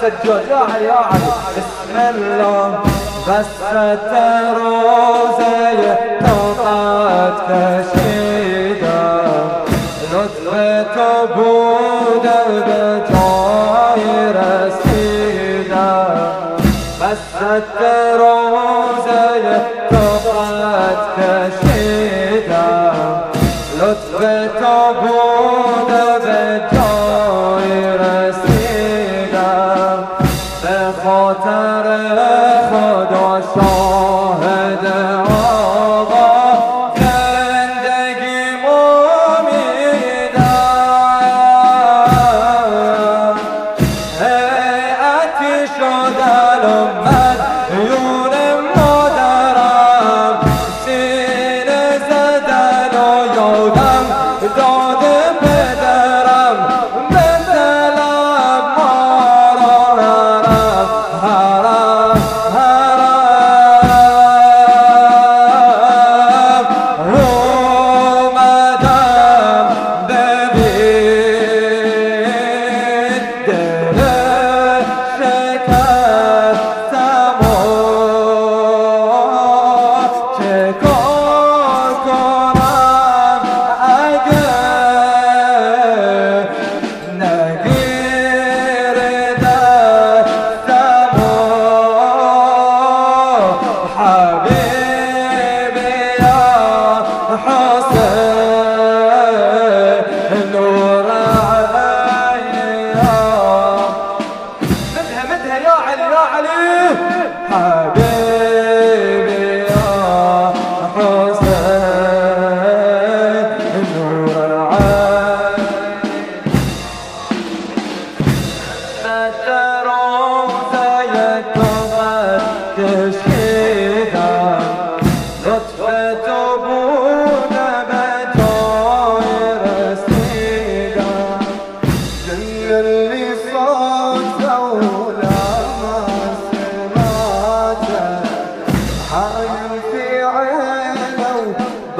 سجود. يا علي يا علي بسم الله. غسة روزي توطت كشير with the 哎哎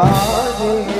body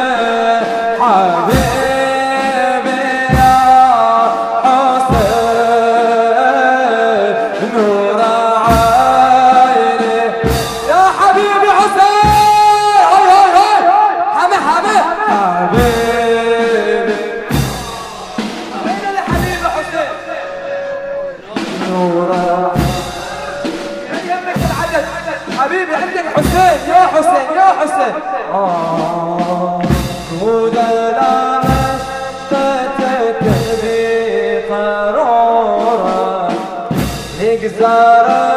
حبيبي فين الحبيب حسين نورا يمك العدد حبيبي عندك حسين يا حسين. يا حسين آه ودلع مشتتك بقرارك نقدر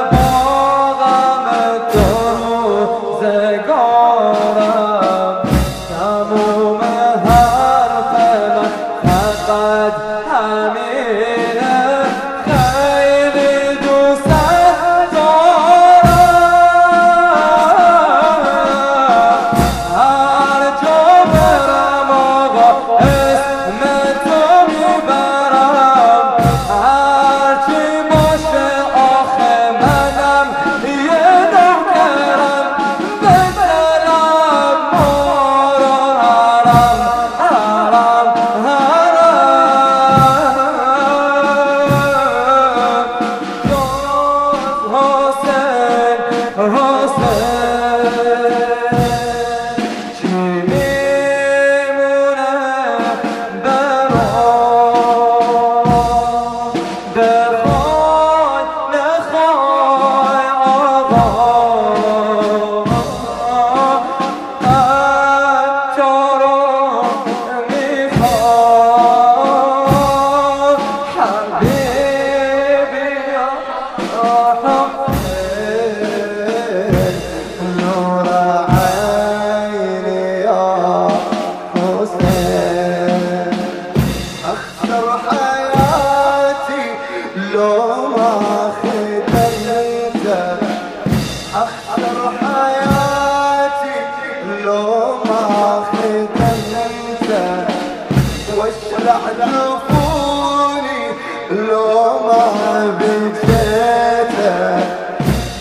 لو ما بجيته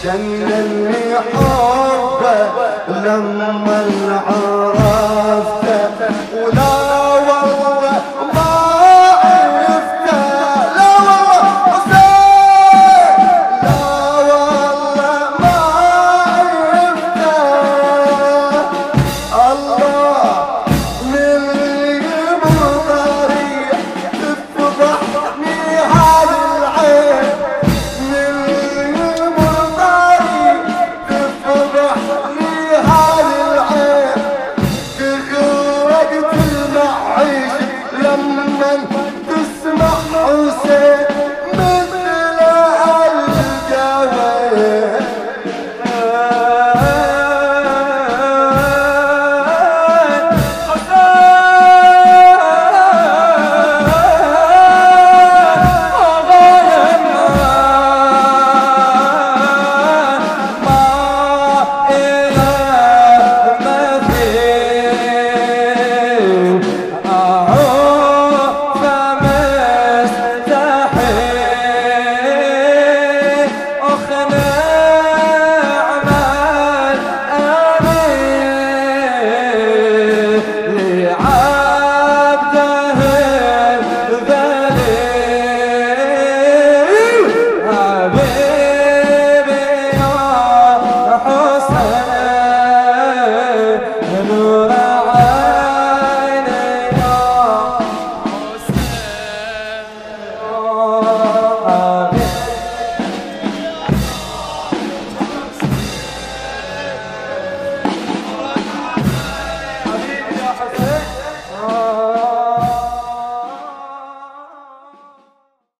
جنة